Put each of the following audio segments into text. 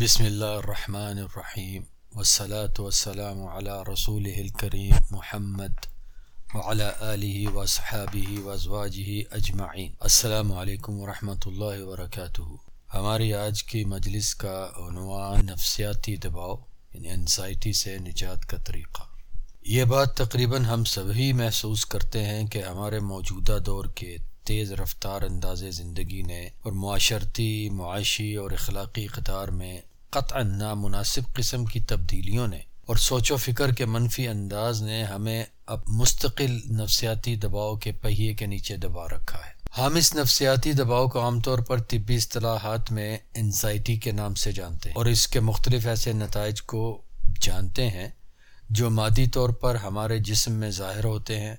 بسم اللہ الرحمن الرحیم وسلاۃ وسلام علی رسول الکریم محمد وعلى آلہ و صحابہ اجمعین۔ السلام علیکم ورحمۃ اللہ وبرکاتہ۔ ہماری آج کی مجلس کا عنوان نفسیاتی دباؤ یعنی انزائٹی سے نجات کا طریقہ۔ یہ بات تقریباً ہم سبھی محسوس کرتے ہیں کہ ہمارے موجودہ دور کے تیز رفتار انداز زندگی نے اور معاشرتی، معاشی اور اخلاقی قطار میں قطع نامناسب قسم کی تبدیلیوں نے اور سوچ و فکر کے منفی انداز نے ہمیں اب مستقل نفسیاتی دباؤ کے پہیے کے نیچے دبا رکھا ہے۔ ہم اس نفسیاتی دباؤ کو عام طور پر طبی اصطلاحات میں انزائٹی کے نام سے جانتے ہیں اور اس کے مختلف ایسے نتائج کو جانتے ہیں جو مادی طور پر ہمارے جسم میں ظاہر ہوتے ہیں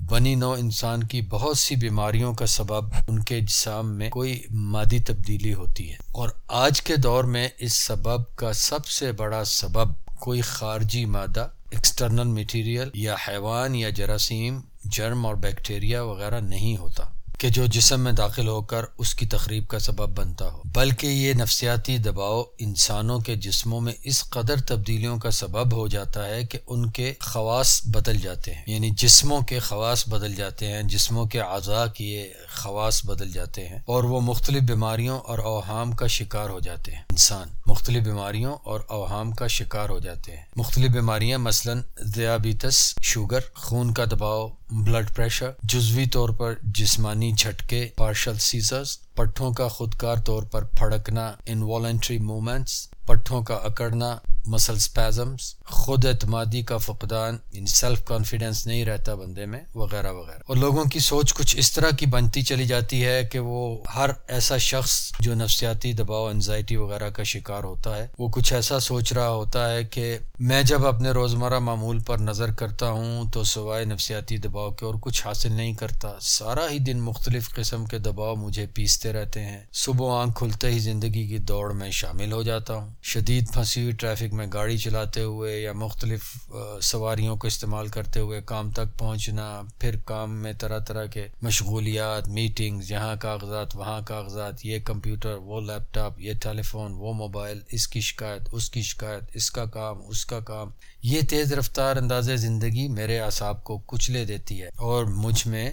بنی نو انسان کی بہت سی بیماریوں کا سبب ان کے اجسام میں کوئی مادی تبدیلی ہوتی ہے۔ اور آج کے دور میں اس سبب کا سب سے بڑا سبب کوئی خارجی مادہ ایکسٹرنل میٹیریل یا حیوان یا جراثیم جرم اور بیکٹیریا وغیرہ نہیں ہوتا۔ کہ جو جسم میں داخل ہو کر اس کی تقریب کا سبب بنتا ہو، بلکہ یہ نفسیاتی دباؤ انسانوں کے جسموں میں اس قدر تبدیلیوں کا سبب ہو جاتا ہے کہ ان کے خواص بدل جاتے ہیں۔ یعنی جسموں کے خواص بدل جاتے ہیں، جسموں کے اعضاء کی خواص بدل جاتے ہیں اور وہ مختلف بیماریوں اور اوہام کا شکار ہو جاتے ہیں۔ انسان مختلف بیماریوں اور اوہام کا شکار ہو جاتے ہیں۔ مختلف بیماریاں مثلا ذیابیطس شوگر، خون کا دباؤ بلڈ پریشر، جزوی طور پر جسمانی جھٹکے پارشل سیزرز پٹھوں کا خودکار طور پر پھڑکنا انوالنٹری موومنٹس پٹھوں کا اکڑنا مسل سپیزمز خود اعتمادی کا فقدان ان سیلف کانفیڈنس نہیں رہتا بندے میں، وغیرہ وغیرہ۔ اور لوگوں کی سوچ کچھ اس طرح کی بنتی چلی جاتی ہے کہ وہ ہر ایسا شخص جو نفسیاتی دباؤ انزائٹی وغیرہ کا شکار ہوتا ہے، وہ کچھ ایسا سوچ رہا ہوتا ہے کہ میں جب اپنے روزمرہ معمول پر نظر کرتا ہوں تو سوائے نفسیاتی دباؤ کے اور کچھ حاصل نہیں کرتا۔ سارا ہی دن مختلف قسم کے دباؤ مجھے پیستے رہتے ہیں۔ صبح آنکھ کھلتے ہی زندگی کی دوڑ میں شامل ہو جاتا ہوں۔ شدید پھنسی ہوئی ٹریفک میں گاڑی چلاتے ہوئے یا مختلف سواریوں کو استعمال کرتے ہوئے کام تک پہنچنا، پھر کام میں طرح طرح کے مشغولیات میٹنگز یہاں کاغذات، وہاں کاغذات، یہ کمپیوٹر، وہ لیپ ٹاپ یہ ٹیلی فون وہ موبائل، اس کی شکایت، اس کی شکایت، اس کا کام، اس کا کام۔ یہ تیز رفتار انداز زندگی میرے اعصاب کو کچلے دیتی ہے اور مجھ میں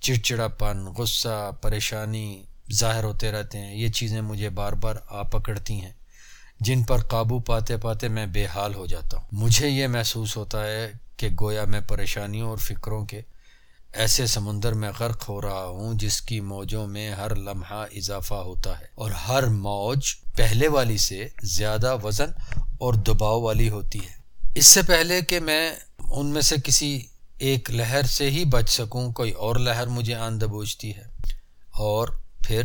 چڑچڑا پن غصہ، پریشانی ظاہر ہوتے رہتے ہیں۔ یہ چیزیں مجھے بار بار آ پکڑتی ہیں۔ جن پر قابو پاتے پاتے میں بے حال ہو جاتا ہوں۔ مجھے یہ محسوس ہوتا ہے کہ گویا میں پریشانیوں اور فکروں کے ایسے سمندر میں غرق ہو رہا ہوں جس کی موجوں میں ہر لمحہ اضافہ ہوتا ہے اور ہر موج پہلے والی سے زیادہ وزن اور دباؤ والی ہوتی ہے۔ اس سے پہلے کہ میں ان میں سے کسی ایک لہر سے ہی بچ سکوں، کوئی اور لہر مجھے آن دبوچتی ہے اور پھر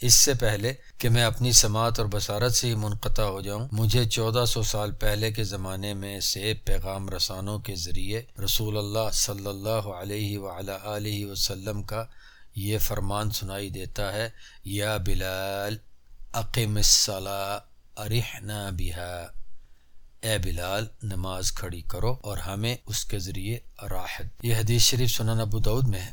اس سے پہلے کہ میں اپنی سماعت اور بصارت سے ہی منقطع ہو جاؤں، مجھے چودہ سو سال پہلے کے زمانے میں سے پیغام رسانوں کے ذریعے رسول اللہ صلی اللہ علیہ علیہ وسلم کا یہ فرمان سنائی دیتا ہے، یا بلال عقیم الصلاح ارحنا بہا۔ اے بلال، نماز کھڑی کرو اور ہمیں اس کے ذریعے راحت۔ یہ حدیث شریف سنن ابو دعود میں ہے۔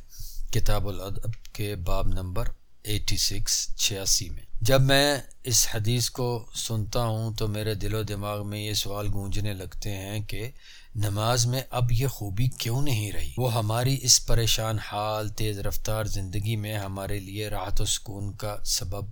کتاب الادب کے باب نمبر ایٹی سکس چھیاسی میں۔ جب میں اس حدیث کو سنتا ہوں تو میرے دل و دماغ میں یہ سوال گونجنے لگتے ہیں کہ نماز میں اب یہ خوبی کیوں نہیں رہی؟ وہ ہماری اس پریشان حال، تیز رفتار زندگی میں ہمارے لیے راحت و سکون کا سبب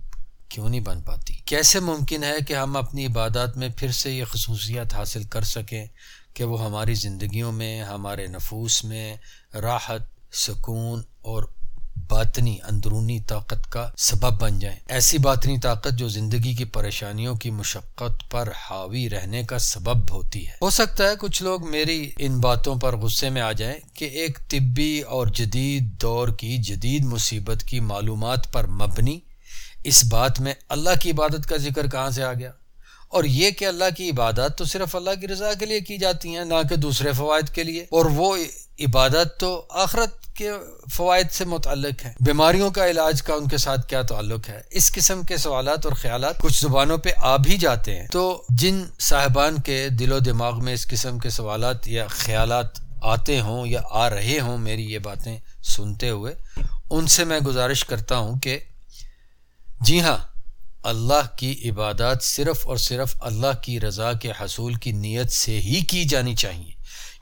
کیوں نہیں بن پاتی؟ کیسے ممکن ہے کہ ہم اپنی عبادات میں پھر سے یہ خصوصیات حاصل کر سکیں کہ وہ ہماری زندگیوں میں، ہمارے نفوس میں راحت، سکون اور باطنی اندرونی طاقت کا سبب بن جائیں۔ ایسی باطنی طاقت جو زندگی کی پریشانیوں کی مشقت پر حاوی رہنے کا سبب ہوتی ہے۔ ہو سکتا ہے کچھ لوگ میری ان باتوں پر غصے میں آ جائیں کہ ایک طبی اور جدید دور کی جدید مصیبت کی معلومات پر مبنی اس بات میں اللہ کی عبادت کا ذکر کہاں سے آ گیا؟ اور یہ کہ اللہ کی عبادت تو صرف اللہ کی رضا کے لیے کی جاتی ہیں، نہ کہ دوسرے فوائد کے لیے۔ اور وہ عبادت تو آخرت کے فوائد سے متعلق ہیں۔ بیماریوں کا علاج کا ان کے ساتھ کیا تعلق ہے؟ اس قسم کے سوالات اور خیالات کچھ زبانوں پہ آ بھی جاتے ہیں۔ تو جن صاحبان کے دل و دماغ میں اس قسم کے سوالات یا خیالات آتے ہوں یا آ رہے ہوں میری یہ باتیں سنتے ہوئے، ان سے میں گزارش کرتا ہوں کہ جی ہاں اللہ کی عبادات صرف اور صرف اللہ کی رضا کے حصول کی نیت سے ہی کی جانی چاہیے۔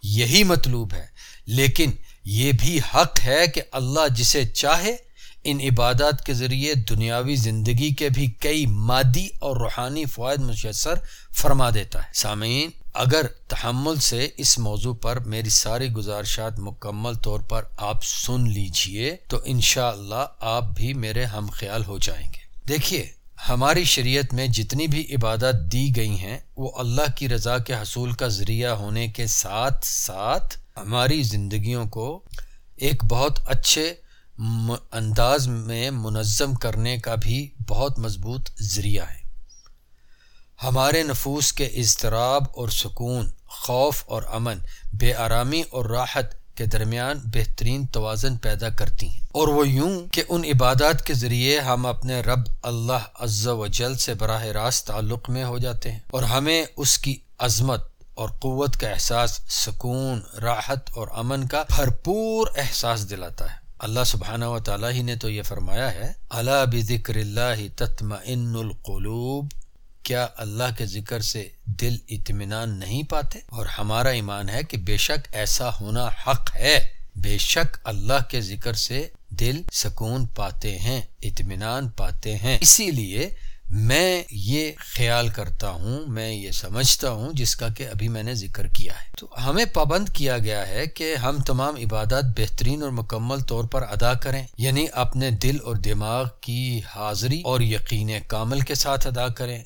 یہی مطلوب ہے۔ لیکن یہ بھی حق ہے کہ اللہ جسے چاہے، ان عبادات کے ذریعے دنیاوی زندگی کے بھی کئی مادی اور روحانی فوائد میسر فرما دیتا ہے۔ سامعین، اگر تحمل سے اس موضوع پر میری ساری گزارشات مکمل طور پر آپ سن لیجیے، تو انشاءاللہ اللہ آپ بھی میرے ہم خیال ہو جائیں گے۔ دیکھیے، ہماری شریعت میں جتنی بھی عبادت دی گئی ہیں، وہ اللہ کی رضا کے حصول کا ذریعہ ہونے کے ساتھ ساتھ ہماری زندگیوں کو ایک بہت اچھے انداز میں منظم کرنے کا بھی بہت مضبوط ذریعہ ہے۔ ہمارے نفوس کے اضطراب اور سکون، خوف اور امن، بے آرامی اور راحت کے درمیان بہترین توازن پیدا کرتی ہیں۔ اور وہ یوں کہ ان عبادات کے ذریعے ہم اپنے رب اللہ عز و جل سے براہ راست تعلق میں ہو جاتے ہیں اور ہمیں اس کی عظمت اور قوت کا احساس، سکون، راحت اور امن کا بھرپور احساس دلاتا ہے۔ اللہ سبحانہ و تعالیٰ ہی نے تو یہ فرمایا ہے اللہ بذکر اللہ تتم القلوب کیا اللہ کے ذکر سے دل اطمینان نہیں پاتے؟ اور ہمارا ایمان ہے کہ بے شک ایسا ہونا حق ہے۔ بے شک اللہ کے ذکر سے دل سکون پاتے ہیں، اطمینان پاتے ہیں۔ اسی لیے میں یہ خیال کرتا ہوں، میں یہ سمجھتا ہوں جس کا کہ ابھی میں نے ذکر کیا ہے۔ تو ہمیں پابند کیا گیا ہے کہ ہم تمام عبادات بہترین اور مکمل طور پر ادا کریں یعنی اپنے دل اور دماغ کی حاضری اور یقین کامل کے ساتھ ادا کریں۔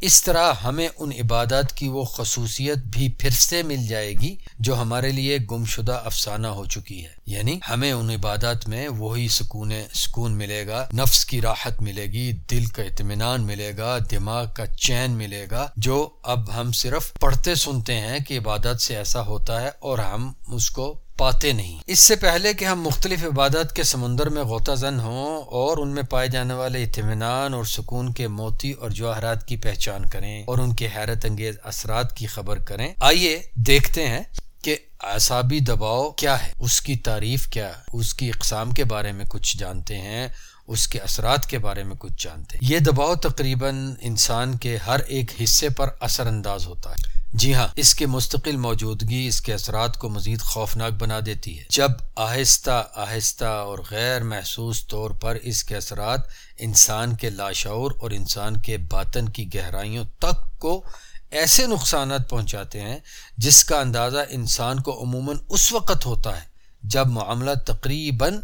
اس طرح ہمیں ان عبادات کی وہ خصوصیت بھی پھر سے مل جائے گی جو ہمارے لیے گم شدہ افسانہ ہو چکی ہے۔ یعنی ہمیں ان عبادات میں وہی سکون سکون ملے گا، نفس کی راحت ملے گی، دل کا اطمینان ملے گا، دماغ کا چین ملے گا، جو اب ہم صرف پڑھتے سنتے ہیں کہ عبادت سے ایسا ہوتا ہے اور ہم اس کو پاتے نہیں۔ اس سے پہلے کہ ہم مختلف عبادت کے سمندر میں غوطہ زن ہوں اور ان میں پائے جانے والے اطمینان اور سکون کے موتی اور جواہرات کی پہچان کریں اور ان کے حیرت انگیز اثرات کی خبر کریں۔ آئیے دیکھتے ہیں کہ اعصابی دباؤ کیا ہے۔ اس کی تعریف کیا اس کی اقسام کے بارے میں کچھ جانتے ہیں، اس کے اثرات کے بارے میں کچھ جانتے ہیں۔ یہ دباؤ تقریباً انسان کے ہر ایک حصے پر اثر انداز ہوتا ہے۔ جی ہاں اس کے مستقل موجودگی، اس کے اثرات کو مزید خوفناک بنا دیتی ہے۔ جب آہستہ آہستہ اور غیر محسوس طور پر اس کے اثرات انسان کے لاشعور اور انسان کے باطن کی گہرائیوں تک کو ایسے نقصانات پہنچاتے ہیں جس کا اندازہ انسان کو عموماً اس وقت ہوتا ہے جب معاملہ تقریباً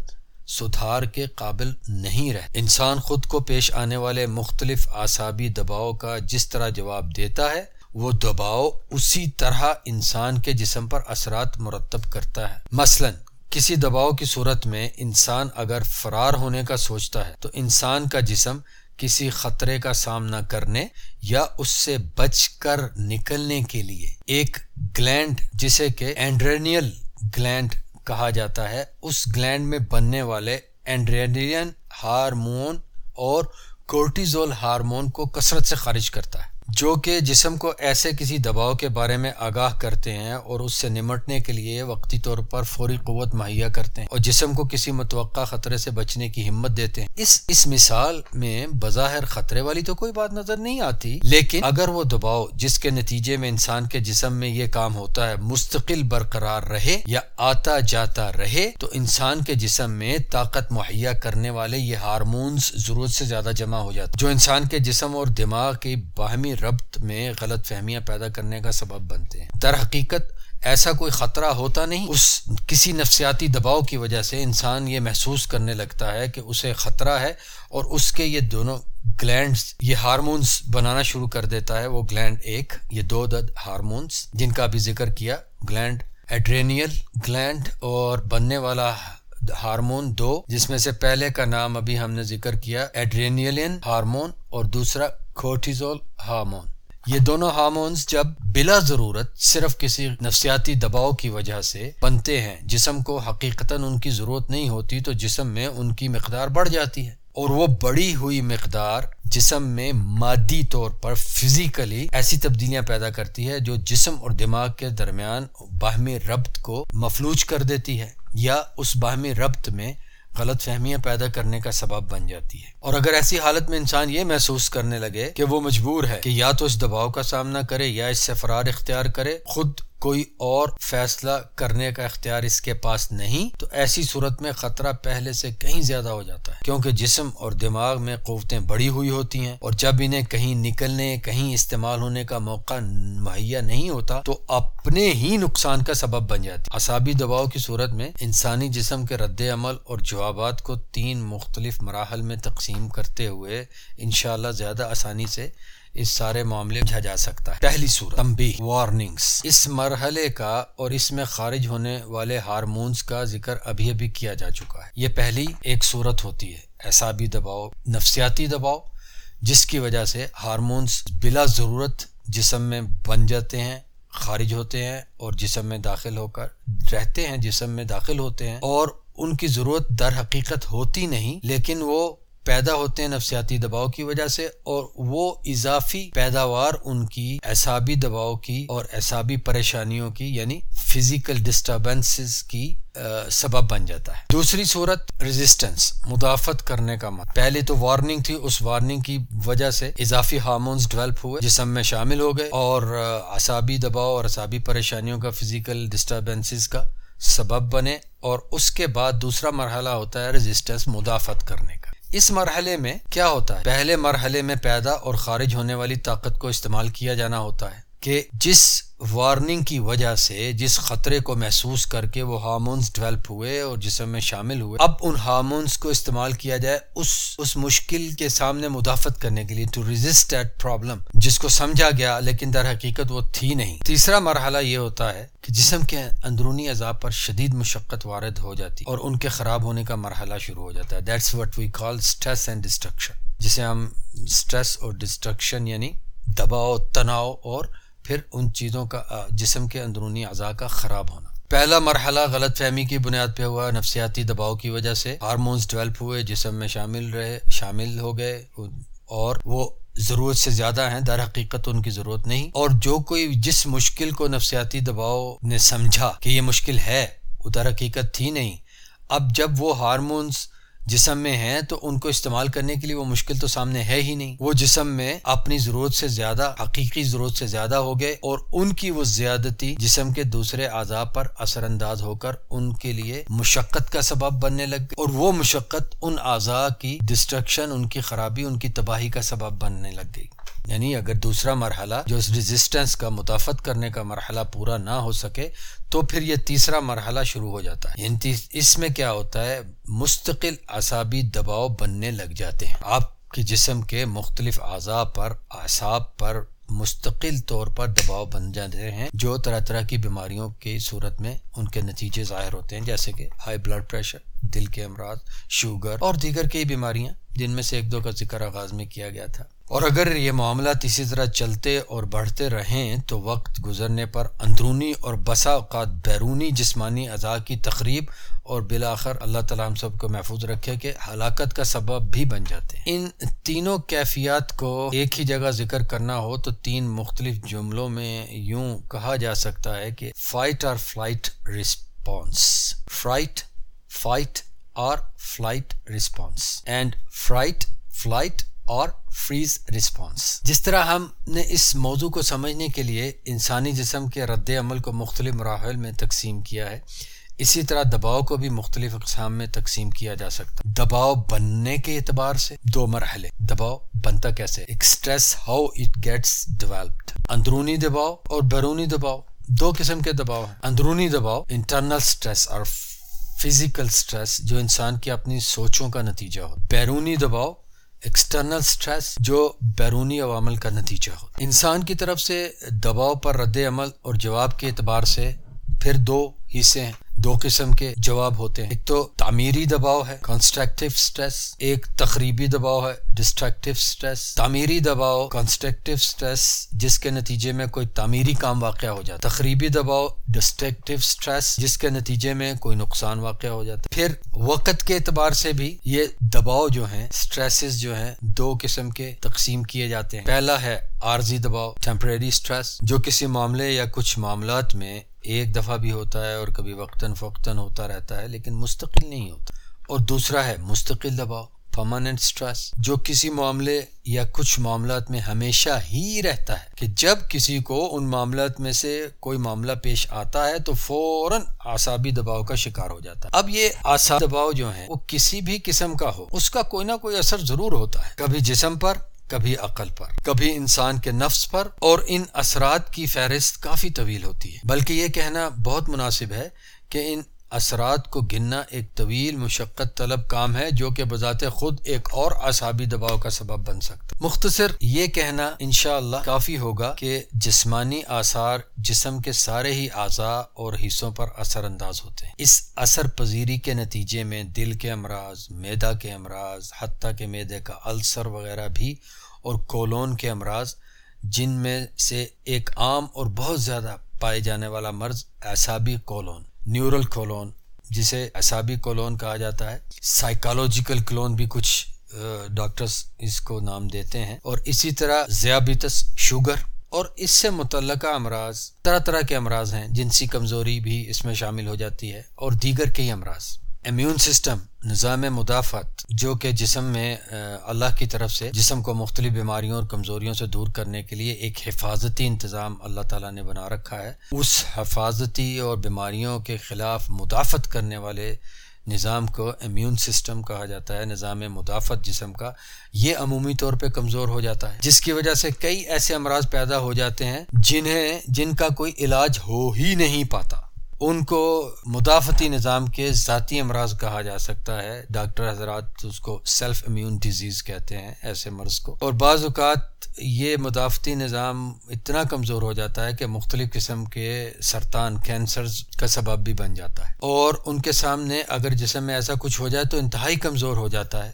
سدھار کے قابل نہیں رہ انسان خود کو پیش آنے والے مختلف اعصابی دباؤ کا جس طرح جواب دیتا ہے وہ دباؤ اسی طرح انسان کے جسم پر اثرات مرتب کرتا ہے۔ مثلا، کسی دباؤ کی صورت میں انسان اگر فرار ہونے کا سوچتا ہے تو انسان کا جسم کسی خطرے کا سامنا کرنے یا اس سے بچ کر نکلنے کے لیے ایک گلینڈ، جسے کہ اینڈرینیل گلینڈ کہا جاتا ہے، اس گلینڈ میں بننے والے اینڈرینین ہارمون اور کورٹیزول ہارمون کو کثرت سے خارج کرتا ہے۔ جو کہ جسم کو ایسے کسی دباؤ کے بارے میں آگاہ کرتے ہیں اور اس سے نمٹنے کے لیے وقتی طور پر فوری قوت مہیا کرتے ہیں اور جسم کو کسی متوقع خطرے سے بچنے کی ہمت دیتے ہیں۔ اس اس مثال میں بظاہر خطرے والی تو کوئی بات نظر نہیں آتی، لیکن اگر وہ دباؤ جس کے نتیجے میں انسان کے جسم میں یہ کام ہوتا ہے مستقل برقرار رہے یا آتا جاتا رہے، تو انسان کے جسم میں طاقت مہیا کرنے والے یہ ہارمونز ضرورت سے زیادہ جمع ہو جاتے جو انسان کے جسم اور دماغ کی باہمی ربط میں غلط فہمیاں پیدا کرنے کا سبب بنتے ہیں۔ در حقیقت ایسا کوئی خطرہ ہوتا نہیں۔ اس کسی نفسیاتی دباؤ کی وجہ سے انسان یہ محسوس کرنے لگتا ہے کہ اسے خطرہ ہے اور اس کے یہ دونوں گلینڈز، یہ ہارمونز بنانا شروع کر دیتا ہے۔ وہ گلینڈ ایک، یہ دو دد ہارمونز، جن کا بھی ذکر کیا۔ گلینڈ ایڈرینیل گلینڈ اور بننے والا ہارمون دو، جس میں سے پہلے کا نام ابھی ہم نے ذکر کیا، ایڈرینیلین ہارمون اور دوسرا کورٹیزول ہارمون۔ یہ دونوں ہارمونز جب بلا ضرورت صرف کسی نفسیاتی دباؤ کی وجہ سے بنتے ہیں، جسم کو حقیقتاً ان کی ضرورت نہیں ہوتی تو جسم میں ان کی مقدار بڑھ جاتی ہے۔ اور وہ بڑی ہوئی مقدار جسم میں مادی طور پر فزیکلی ایسی تبدیلیاں پیدا کرتی ہے جو جسم اور دماغ کے درمیان باہمی ربط کو مفلوج کر دیتی ہے یا اس باہمی ربط میں غلط فہمیاں پیدا کرنے کا سبب بن جاتی ہے۔ اور اگر ایسی حالت میں انسان یہ محسوس کرنے لگے کہ وہ مجبور ہے کہ یا تو اس دباؤ کا سامنا کرے یا اس سے فرار اختیار کرے، خود کوئی اور فیصلہ کرنے کا اختیار اس کے پاس نہیں، تو ایسی صورت میں خطرہ پہلے سے کہیں زیادہ ہو جاتا ہے۔ کیونکہ جسم اور دماغ میں قوتیں بڑی ہوئی ہوتی ہیں اور جب انہیں کہیں نکلنے، کہیں استعمال ہونے کا موقع مہیا نہیں ہوتا، تو اپنے ہی نقصان کا سبب بن جاتی اعصابی دباؤ کی صورت میں انسانی جسم کے رد عمل اور جوابات کو تین مختلف مراحل میں تقسیم کرتے ہوئے انشاءاللہ زیادہ آسانی سے اس سارے معاملے جھا جا سکتا ہے؟ پہلی صورت تمبی وارننگز اس مرحلے کا اور اس میں خارج ہونے والے ہارمونز کا ذکر ابھی ابھی کیا جا چکا ہے۔ یہ پہلی ایک صورت ہوتی ہے۔ اعصابی دباؤ، نفسیاتی دباؤ، جس کی وجہ سے ہارمونز بلا ضرورت جسم میں بن جاتے ہیں، خارج ہوتے ہیں اور جسم میں داخل ہو کر رہتے ہیں، جسم میں داخل ہوتے ہیں اور ان کی ضرورت در حقیقت ہوتی نہیں، لیکن وہ پیدا ہوتے ہیں نفسیاتی دباؤ کی وجہ سے اور وہ اضافی پیداوار ان کی اعصابی دباؤ کی اور اعصابی پریشانیوں کی یعنی فزیکل ڈسٹربنس کی سبب بن جاتا ہے۔ دوسری صورت ریزسٹنس مدافعت کرنے کا مت پہلے تو وارننگ تھی، اس وارننگ کی وجہ سے اضافی ہارمونز ڈیولپ ہوئے، جسم میں شامل ہو گئے اور اعصابی دباؤ اور اعصابی پریشانیوں کا فزیکل ڈسٹربنس کا سبب بنے۔ اور اس کے بعد دوسرا مرحلہ ہوتا ہے ریزسٹنس مدافعت کرنے کا۔ اس مرحلے میں کیا ہوتا ہے؟ پہلے مرحلے میں پیدا اور خارج ہونے والی طاقت کو استعمال کیا جانا ہوتا ہے کہ جس وارننگ کی وجہ سے جس خطرے کو محسوس کر کے وہ ہارمونز ڈیولپ ہوئے اور جسم میں شامل ہوئے۔ اب ان ہارمونز کو استعمال کیا جائے اس اس مشکل کے سامنے مدافعت کرنے کے لیے ٹو ریزسٹ دیٹ پرابلم جس کو سمجھا گیا لیکن در حقیقت وہ تھی نہیں۔ تیسرا مرحلہ یہ ہوتا ہے کہ جسم کے اندرونی عذاب پر شدید مشقت وارد ہو جاتی اور ان کے خراب ہونے کا مرحلہ شروع ہو جاتا ہے۔ That's what we call stress and destruction جسے ہم اسٹریس اور ڈسٹرکشن یعنی دباؤ، تناؤ اور پھر ان چیزوں کا جسم کے اندرونی اعضاء کا خراب ہونا۔ پہلا مرحلہ غلط فہمی کی بنیاد پہ ہوا، نفسیاتی دباؤ کی وجہ سے۔ ہارمونز ڈیولپ ہوئے، جسم میں شامل رہے، شامل ہو گئے۔ اور وہ ضرورت سے زیادہ ہیں، در حقیقت ان کی ضرورت نہیں۔ اور جو کوئی جس مشکل کو نفسیاتی دباؤ نے سمجھا کہ یہ مشکل ہے، وہ در حقیقت تھی نہیں۔ اب جب وہ ہارمونز جسم میں ہیں تو ان کو استعمال کرنے کے لیے وہ مشکل تو سامنے ہے ہی نہیں۔ وہ جسم میں اپنی ضرورت سے زیادہ، حقیقی ضرورت سے زیادہ ہو گئے اور ان کی وہ زیادتی جسم کے دوسرے اعضاء پر اثر انداز ہو کر ان کے لیے مشقت کا سبب بننے لگ گئی اور وہ مشقت ان اعضاء کی ڈسٹرکشن ان کی خرابی، ان کی تباہی کا سبب بننے لگ گئی۔ یعنی اگر دوسرا مرحلہ جو اس ریزسٹنس کا متافت کرنے کا مرحلہ پورا نہ ہو سکے تو پھر یہ تیسرا مرحلہ شروع ہو جاتا ہے۔ یعنی اس میں کیا ہوتا ہے؟ مستقل اعصابی دباؤ بننے لگ جاتے ہیں۔ آپ کے جسم کے مختلف اعضاء پر، اعصاب پر مستقل طور پر دباؤ بن جاتے ہیں جو طرح طرح کی بیماریوں کی صورت میں ان کے نتیجے ظاہر ہوتے ہیں، جیسے کہ ہائی بلڈ پریشر دل کے امراض شوگر اور دیگر کئی بیماریاں جن میں سے ایک دو کا ذکر آغاز میں کیا گیا تھا۔ اور اگر یہ معاملات اسی طرح چلتے اور بڑھتے رہیں تو وقت گزرنے پر اندرونی اور بسا اوقات بیرونی جسمانی اعضاء کی تقریب اور بالآخر اللہ تعالیٰ ہم سب کو محفوظ رکھے کہ ہلاکت کا سبب بھی بن جاتے ہیں۔ ان تینوں کیفیات کو ایک ہی جگہ ذکر کرنا ہو تو تین مختلف جملوں میں یوں کہا جا سکتا ہے کہ فائٹ اور فلائٹ رسپانس فرائٹ فائٹ اور flight response and fright flight اور فریز رسپانس جس طرح ہم نے اس موضوع کو سمجھنے کے لیے انسانی جسم کے رد عمل کو مختلف مراحل میں تقسیم کیا ہے اسی طرح دباؤ کو بھی مختلف اقسام میں تقسیم کیا جا سکتا دباؤ بننے کے اعتبار سے دو مرحلے۔ دباؤ بنتا کیسے؟ Stress how it gets developed اندرونی دباؤ اور بیرونی دباؤ۔ دو قسم کے دباؤ ہیں۔ اندرونی دباؤ انٹرنل اسٹریس اور فزیکل اسٹریس جو انسان کی اپنی سوچوں کا نتیجہ ہو بیرونی دباؤ ایکسٹرنل سٹریس جو بیرونی عوامل کا نتیجہ ہو انسان کی طرف سے دباؤ پر رد عمل اور جواب کے اعتبار سے پھر دو حصے ہیں۔ دو قسم کے جواب ہوتے ہیں۔ ایک تو تعمیری دباؤ ہے کنسٹرکٹیو سٹریس ایک تقریبی دباؤ ہے ڈسٹرکٹیو سٹریس تعمیری دباؤ کنسٹرکٹیو سٹریس جس کے نتیجے میں کوئی تعمیری کام واقع ہو جاتا تقریبی دباؤ ڈسٹرکٹیو سٹریس جس کے نتیجے میں کوئی نقصان واقع ہو جاتا پھر وقت کے اعتبار سے بھی یہ دباؤ جو ہیں سٹریسز جو ہیں، دو قسم کے تقسیم کیے جاتے ہیں۔ پہلا ہے عارضی دباؤ ٹیمپریری سٹریس جو کسی معاملے یا کچھ معاملات میں ایک دفعہ بھی ہوتا ہے اور کبھی وقتاً فوقتاً ہوتا رہتا ہے، لیکن مستقل نہیں ہوتا۔ اور دوسرا ہے مستقل دباؤ پرماننٹ سٹریس جو کسی معاملے یا کچھ معاملات میں ہمیشہ ہی رہتا ہے کہ جب کسی کو ان معاملات میں سے کوئی معاملہ پیش آتا ہے تو فوراً آسابی دباؤ کا شکار ہو جاتا ہے۔ اب یہ آسا دباؤ جو ہے وہ کسی بھی قسم کا ہو، اس کا کوئی نہ کوئی اثر ضرور ہوتا ہے۔ کبھی جسم پر کبھی عقل پر، کبھی انسان کے نفس پر، اور ان اثرات کی فہرست کافی طویل ہوتی ہے۔ بلکہ یہ کہنا بہت مناسب ہے کہ ان اثرات کو گننا ایک طویل مشقت طلب کام ہے جو کہ بذات خود ایک اور اعصابی دباؤ کا سبب بن سکتا مختصر یہ کہنا انشاءاللہ کافی ہوگا کہ جسمانی آثار جسم کے سارے ہی اعضاء اور حصوں پر اثر انداز ہوتے ہیں۔ اس اثر پذیری کے نتیجے میں دل کے امراض میدا کے امراض، حتیٰ کے میدے کا السر وغیرہ بھی اور کولون کے امراض، جن میں سے ایک عام اور بہت زیادہ پائے جانے والا مرض اعصابی کولون۔ نیورل کولون، جسے اعصابی کولون کہا جاتا ہے سائیکالوجیکل کلون بھی کچھ ڈاکٹرز اس کو نام دیتے ہیں۔ اور اسی طرح ذیابیطس، شوگر، اور اس سے متعلقہ امراض، طرح طرح کے امراض ہیں۔ جنسی کمزوری بھی اس میں شامل ہو جاتی ہے، اور دیگر کئی امراض۔ امیون سسٹم نظام مدافعت، جو کہ جسم میں اللہ کی طرف سے جسم کو مختلف بیماریوں اور کمزوریوں سے دور کرنے کے لیے ایک حفاظتی انتظام اللہ تعالیٰ نے بنا رکھا ہے۔ اس حفاظتی اور بیماریوں کے خلاف مدافعت کرنے والے نظام کو امیون سسٹم کہا جاتا ہے، نظام مدافعت جسم کا۔ یہ عمومی طور پہ کمزور ہو جاتا ہے، جس کی وجہ سے کئی ایسے امراض پیدا ہو جاتے ہیں جنہیں، جن کا کوئی علاج ہو ہی نہیں پاتا۔ ان کو مدافعتی نظام کے ذاتی امراض کہا جا سکتا ہے۔ ڈاکٹر حضرات اس کو سیلف امیون ڈیزیز کہتے ہیں، ایسے مرض کو۔ اور بعض اوقات یہ مدافعتی نظام اتنا کمزور ہو جاتا ہے کہ مختلف قسم کے سرطان کینسر کا سبب بھی بن جاتا ہے۔ اور ان کے سامنے اگر جسم میں ایسا کچھ ہو جائے تو انتہائی کمزور ہو جاتا ہے۔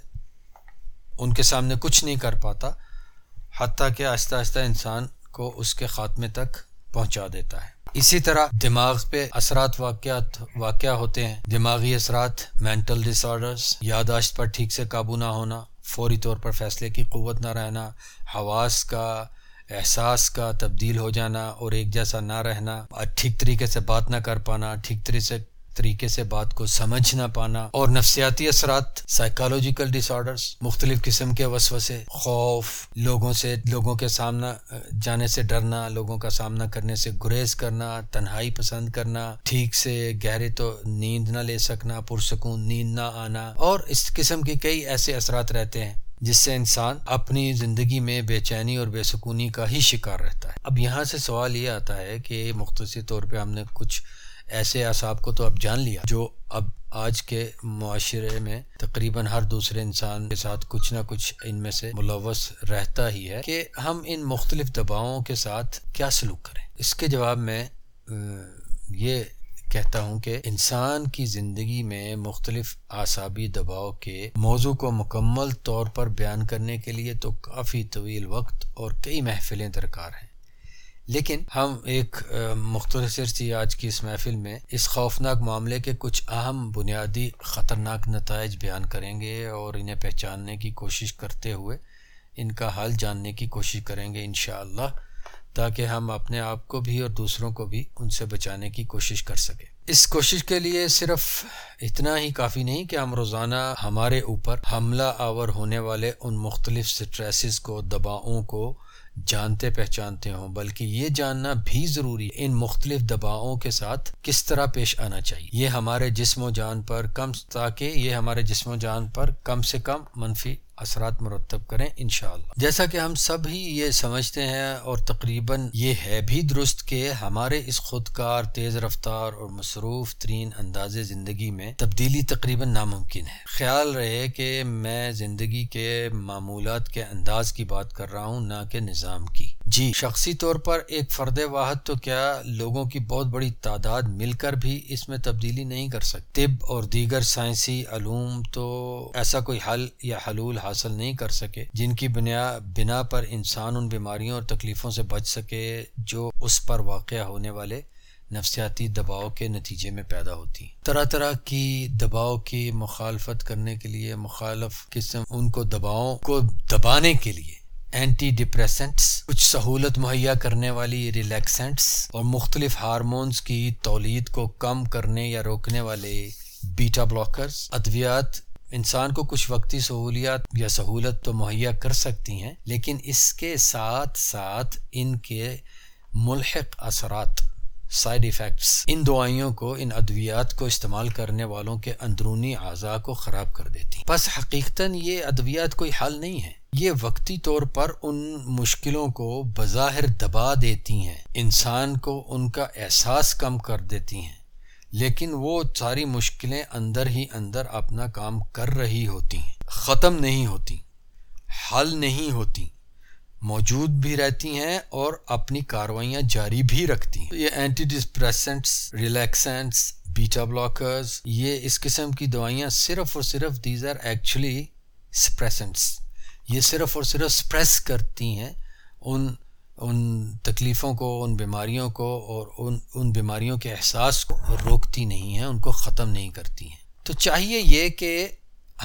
ان کے سامنے کچھ نہیں کر پاتا، حتیٰ کہ آہستہ آہستہ انسان کو اس کے خاتمے تک پہنچا دیتا ہے۔ اسی طرح دماغ پہ اثرات واقعات واقع ہوتے ہیں۔ دماغی اثرات مینٹل ڈس آرڈرس یاداشت پر ٹھیک سے قابو نہ ہونا، فوری طور پر فیصلے کی قوت نہ رہنا، حواس کا احساس کا تبدیل ہو جانا اور ایک جیسا نہ رہنا، ٹھیک طریقے سے بات نہ کر پانا، ٹھیک طریقے سے طریقے سے بات کو سمجھ نہ پانا اور نفسیاتی اثرات سائیکالوجیکل ڈس آرڈرس مختلف قسم کے وسوسے، خوف، لوگوں سے، لوگوں کے سامنا، جانے سے ڈرنا، لوگوں کا سامنا کرنے سے گریز کرنا، تنہائی پسند کرنا، ٹھیک سے گہرے تو نیند نہ لے سکنا، پرسکون نیند نہ آنا، اور اس قسم کے کئی ایسے اثرات رہتے ہیں جس سے انسان اپنی زندگی میں بے چینی اور بے سکونی کا ہی شکار رہتا ہے۔ اب یہاں سے سوال یہ آتا ہے کہ مختصر طور پہ ہم نے کچھ ایسے اعصاب کو تو اب جان لیا، جو اب آج کے معاشرے میں تقریباً ہر دوسرے انسان کے ساتھ کچھ نہ کچھ ان میں سے ملوث رہتا ہی ہے کہ ہم ان مختلف دباؤں کے ساتھ کیا سلوک کریں۔ اس کے جواب میں یہ کہتا ہوں کہ انسان کی زندگی میں مختلف اعصابی دباؤ کے موضوع کو مکمل طور پر بیان کرنے کے لیے تو کافی طویل وقت اور کئی محفلیں درکار ہیں۔ لیکن ہم ایک مختصر سی آج کی اس محفل میں۔ اس خوفناک معاملے کے کچھ اہم بنیادی خطرناک نتائج بیان کریں گے اور انہیں پہچاننے کی کوشش کرتے ہوئے ان کا حل جاننے کی کوشش کریں گے انشاءاللہ، تاکہ ہم اپنے آپ کو بھی اور دوسروں کو بھی ان سے بچانے کی کوشش کر سکیں۔ اس کوشش کے لیے صرف اتنا ہی کافی نہیں کہ ہم روزانہ ہمارے اوپر حملہ آور ہونے والے ان مختلف سٹریسز کو دباؤں کو جانتے پہچانتے ہوں، بلکہ یہ جاننا بھی ضروری ہے ان مختلف دباؤں کے ساتھ کس طرح پیش آنا چاہیے۔ یہ ہمارے جسم و جان پر کم، تاکہ یہ ہمارے جسم و جان پر کم سے کم منفی اثرات مرتب کریں انشاءاللہ۔ جیسا کہ ہم سب ہی یہ سمجھتے ہیں اور تقریباً یہ ہے بھی درست کہ ہمارے اس خودکار، تیز رفتار اور مصروف ترین انداز زندگی میں تبدیلی تقریباً ناممکن ہے۔ خیال رہے کہ میں زندگی کے معمولات کے انداز کی بات کر رہا ہوں، نہ کہ نظام کی۔ جی۔ شخصی طور پر ایک فرد واحد تو کیا لوگوں کی بہت بڑی تعداد مل کر بھی اس میں تبدیلی نہیں کر سکتے؟ طب اور دیگر سائنسی علوم تو ایسا کوئی حل یا حلول حاصل نہیں کر سکے جن کی بنا بنا پر انسان ان بیماریوں اور تکلیفوں سے بچ سکے جو اس پر واقع ہونے والے نفسیاتی دباؤ کے نتیجے میں پیدا ہوتی ہیں۔ طرح طرح کی دباؤ کی مخالفت کرنے کے لیے مخالف قسم ان کو دباؤں کو دبانے کے لیے اینٹی ڈپریسنٹس کچھ سہولت مہیا کرنے والی ریلیکسنٹس اور مختلف ہارمونز کی تولید کو کم کرنے یا روکنے والے بیٹا بلاکرز ادویات انسان کو کچھ وقتی سہولیات یا سہولت تو مہیا کر سکتی ہیں، لیکن اس کے ساتھ ساتھ ان کے ملحق اثرات سائیڈ ایفیکٹس ان دعائیوں کو، ان ادویات کو استعمال کرنے والوں کے اندرونی اعضاء کو خراب کر دیتی بس حقیقتاً یہ ادویات کوئی حل نہیں ہے۔ یہ وقتی طور پر ان مشکلوں کو بظاہر دبا دیتی ہیں۔ انسان کو ان کا احساس کم کر دیتی ہیں، لیکن وہ ساری مشکلیں اندر ہی اندر اپنا کام کر رہی ہوتی ہیں۔ ختم نہیں ہوتی، حل نہیں ہوتی، موجود بھی رہتی ہیں اور اپنی کاروائیاں جاری بھی رکھتی ہیں۔ یہ اینٹی ڈسپریسنٹس ریلیکسنٹس بیٹا بلاکرز یہ اس قسم کی دوائیاں صرف اور صرف دیز آر ایکچولی سپریسنٹس یہ صرف اور صرف سپریس کرتی ہیں ان ان تکلیفوں کو، ان بیماریوں کو اور ان ان بیماریوں کے احساس کو روکتی نہیں ہیں، ان کو ختم نہیں کرتی ہیں۔ تو چاہیے یہ کہ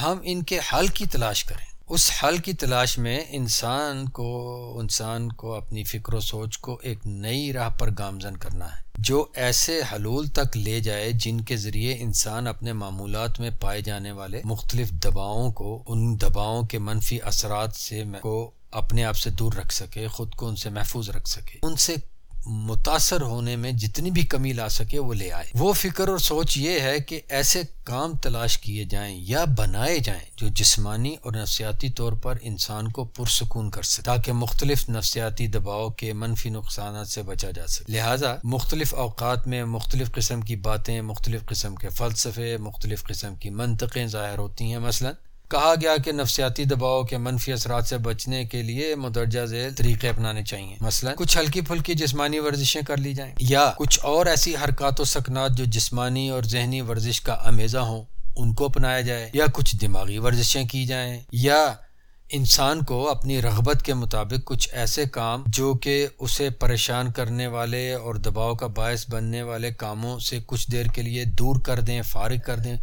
ہم ان کے حل کی تلاش کریں۔ اس حل کی تلاش میں انسان کو انسان کو اپنی فکر و سوچ کو ایک نئی راہ پر گامزن کرنا ہے۔ جو ایسے حلول تک لے جائے جن کے ذریعے انسان اپنے معمولات میں پائے جانے والے مختلف دباؤں کو، ان دباؤں کے منفی اثرات سے کو اپنے آپ سے دور رکھ سکے، خود کو ان سے محفوظ رکھ سکے۔ ان سے متاثر ہونے میں جتنی بھی کمی لا سکے وہ لے آئے۔ وہ فکر اور سوچ یہ ہے کہ ایسے کام تلاش کیے جائیں یا بنائے جائیں جو جسمانی اور نفسیاتی طور پر انسان کو پرسکون کر سکے، تاکہ مختلف نفسیاتی دباؤ کے منفی نقصانات سے بچا جا سکے۔ لہٰذا مختلف اوقات میں مختلف قسم کی باتیں، مختلف قسم کے فلسفے، مختلف قسم کی منطقیں ظاہر ہوتی ہیں۔ مثلاً کہا گیا کہ نفسیاتی دباؤ کے منفی اثرات سے بچنے کے لیے مدرجہ ذیل طریقے اپنانے چاہیے۔ مثلا، کچھ ہلکی پھلکی جسمانی ورزشیں کر لی جائیں۔ یا کچھ اور ایسی حرکات و سکنات جو جسمانی اور ذہنی ورزش کا امیزہ ہوں، ان کو اپنایا جائے۔ یا کچھ دماغی ورزشیں کی جائیں۔ یا انسان کو اپنی رغبت کے مطابق کچھ ایسے کام جو کہ اسے پریشان کرنے والے اور دباؤ کا باعث بننے والے کاموں سے کچھ دیر کے لیے دور کر دیں، فارغ کر دیں۔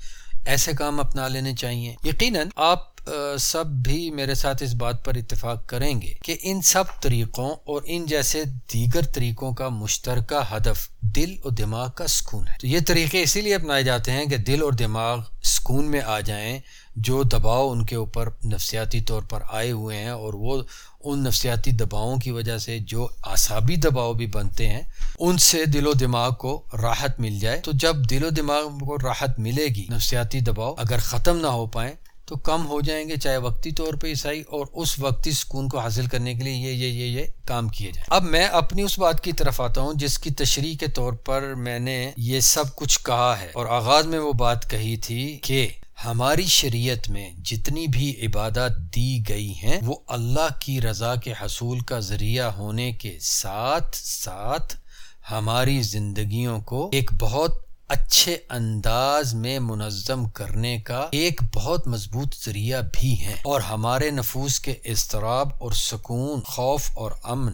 ایسے کام اپنا لینے چاہیے۔ یقیناً آپ سب بھی میرے ساتھ اس بات پر اتفاق کریں گے کہ ان سب طریقوں اور ان جیسے دیگر طریقوں کا مشترکہ ہدف دل اور دماغ کا سکون ہے۔ تو یہ طریقے اسی لیے اپنائے جاتے ہیں کہ دل اور دماغ سکون میں آ جائیں، جو دباؤ ان کے اوپر نفسیاتی طور پر آئے ہوئے ہیں اور وہ ان نفسیاتی دباؤں کی وجہ سے جو اعصابی دباؤ بھی بنتے ہیں، ان سے دل و دماغ کو راحت مل جائے۔ تو جب دل و دماغ کو راحت ملے گی، نفسیاتی دباؤ اگر ختم نہ ہو پائیں، تو کم ہو جائیں گے، چاہے وقتی طور پہ عیسائی، اور اس وقتی سکون کو حاصل کرنے کے لیے یہ یہ یہ یہ کام کیے جائیں۔ اب میں اپنی اس بات کی طرف آتا ہوں، جس کی تشریح کے طور پر میں نے یہ سب کچھ کہا ہے۔ اور آغاز میں وہ بات کہی تھی کہ ہماری شریعت میں جتنی بھی عبادات دی گئی ہیں، وہ اللہ کی رضا کے حصول کا ذریعہ ہونے کے ساتھ ساتھ ہماری زندگیوں کو ایک بہت اچھے انداز میں منظم کرنے کا ایک بہت مضبوط ذریعہ بھی ہیں۔ اور ہمارے نفوس کے اضطراب اور سکون، خوف اور امن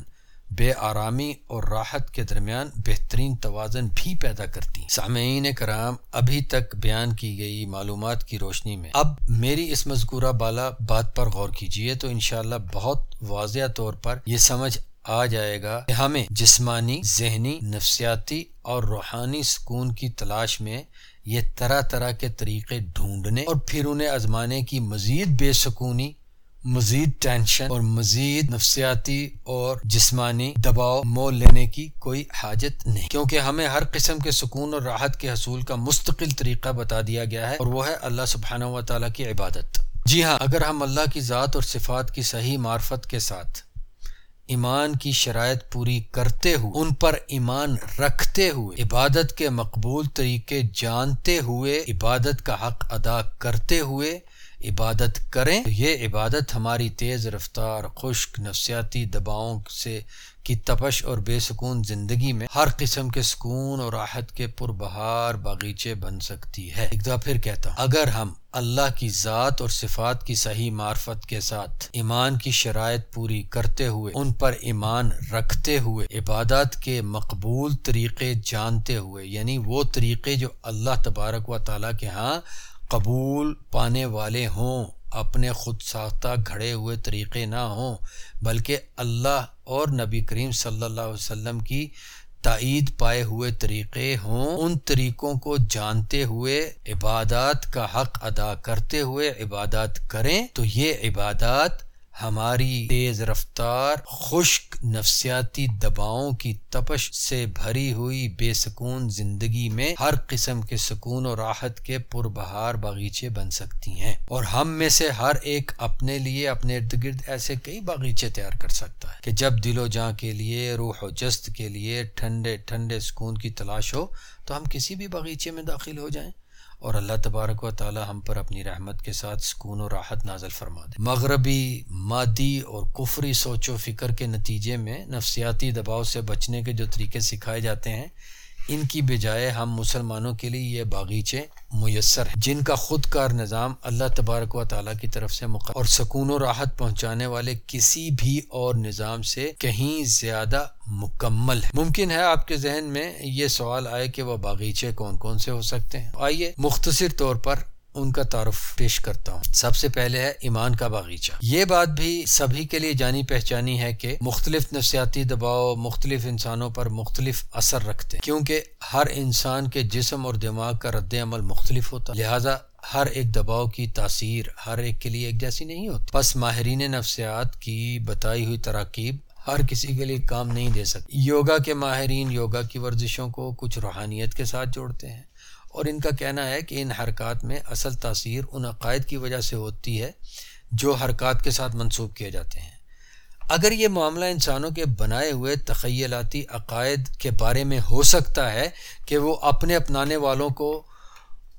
بے آرامی اور راحت کے درمیان بہترین توازن بھی پیدا کرتی سامعین کرام، ابھی تک بیان کی گئی معلومات کی روشنی میں اب میری اس مذکورہ بالا بات پر غور کیجیے تو انشاءاللہ بہت واضح طور پر یہ سمجھ آ جائے گا کہ ہمیں جسمانی، ذہنی، نفسیاتی اور روحانی سکون کی تلاش میں یہ طرح طرح کے طریقے ڈھونڈنے اور پھر انہیں آزمانے کی مزید بے سکونی مزید ٹینشن اور مزید نفسیاتی اور جسمانی دباؤ مول لینے کی کوئی حاجت نہیں۔ کیونکہ ہمیں ہر قسم کے سکون اور راحت کے حصول کا مستقل طریقہ بتا دیا گیا ہے اور وہ ہے اللہ سبحانہ و تعالیٰ کی عبادت۔ جی ہاں اگر ہم اللہ کی ذات اور صفات کی صحیح معرفت کے ساتھ ایمان کی شرائط پوری کرتے ہوئے، ان پر ایمان رکھتے ہوئے، عبادت کے مقبول طریقے جانتے ہوئے، عبادت کا حق ادا کرتے ہوئے عبادت کریں یہ عبادت ہماری تیز رفتار، خشک نفسیاتی دباؤں سے کی تپش اور بے سکون زندگی میں ہر قسم کے سکون اور راحت کے پربہار باغیچے بن سکتی ہے۔ ایک دفعہ پھر کہتا ہوں، اگر ہم اللہ کی ذات اور صفات کی صحیح معرفت کے ساتھ ایمان کی شرائط پوری کرتے ہوئے، ان پر ایمان رکھتے ہوئے، عبادات کے مقبول طریقے جانتے ہوئے یعنی وہ طریقے جو اللہ تبارک و تعالیٰ کے ہاں قبول پانے والے ہوں، اپنے خود ساختہ گھڑے ہوئے طریقے نہ ہوں، بلکہ اللہ اور نبی کریم صلی اللہ علیہ وسلم کی تائید پائے ہوئے طریقے ہوں۔ ان طریقوں کو جانتے ہوئے عبادات کا حق ادا کرتے ہوئے عبادات کریں تو یہ عبادات ہماری تیز رفتار خشک نفسیاتی دباؤں کی تپش سے بھری ہوئی بے سکون زندگی میں ہر قسم کے سکون و راحت کے پربہار باغیچے بن سکتی ہیں۔ اور ہم میں سے ہر ایک اپنے لیے، اپنے ارد گرد ایسے کئی باغیچے تیار کر سکتا ہے کہ جب دل و جاں کے لیے، روح و جست کے لیے ٹھنڈے ٹھنڈے سکون کی تلاش ہو تو ہم کسی بھی باغیچے میں داخل ہو جائیں۔ اور اللہ تبارک و تعالی ہم پر اپنی رحمت کے ساتھ سکون و راحت نازل فرما دے۔ مغربی، مادی اور کفری سوچ و فکر کے نتیجے میں نفسیاتی دباؤ سے بچنے کے جو طریقے سکھائے جاتے ہیں ان کی بجائے ہم مسلمانوں کے لیے یہ باغیچے میسر ہیں، جن کا خود کار نظام اللہ تبارک و تعالیٰ کی طرف سے مقرر اور سکون و راحت پہنچانے والے کسی بھی اور نظام سے کہیں زیادہ مکمل ہے ممکن ہے آپ کے ذہن میں یہ سوال آئے کہ وہ باغیچے کون کون سے ہو سکتے ہیں؟ آئیے مختصر طور پر ان کا تعارف پیش کرتا ہوں۔ سب سے پہلے ہے ایمان کا باغیچہ۔ یہ بات بھی سبھی کے لیے جانی پہچانی ہے کہ مختلف نفسیاتی دباؤ مختلف انسانوں پر مختلف اثر رکھتے ہیں۔ کیونکہ ہر انسان کے جسم اور دماغ کا رد عمل مختلف ہوتا لہٰذا ہر ایک دباؤ کی تاثیر ہر ایک کے لیے ایک جیسی نہیں ہوتی۔ بس ماہرین نفسیات کی بتائی ہوئی تراکیب ہر کسی کے لیے کام نہیں دے سکتی۔ یوگا کے ماہرین یوگا کی ورزشوں کو کچھ روحانیت کے ساتھ جوڑتے ہیں۔ اور ان کا کہنا ہے کہ ان حرکات میں اصل تاثیر ان عقائد کی وجہ سے ہوتی ہے جو حرکات کے ساتھ منسوخ کیے جاتے ہیں۔ اگر یہ معاملہ انسانوں کے بنائے ہوئے تخیلاتی عقائد کے بارے میں ہو سکتا ہے کہ وہ اپنے اپنانے والوں کو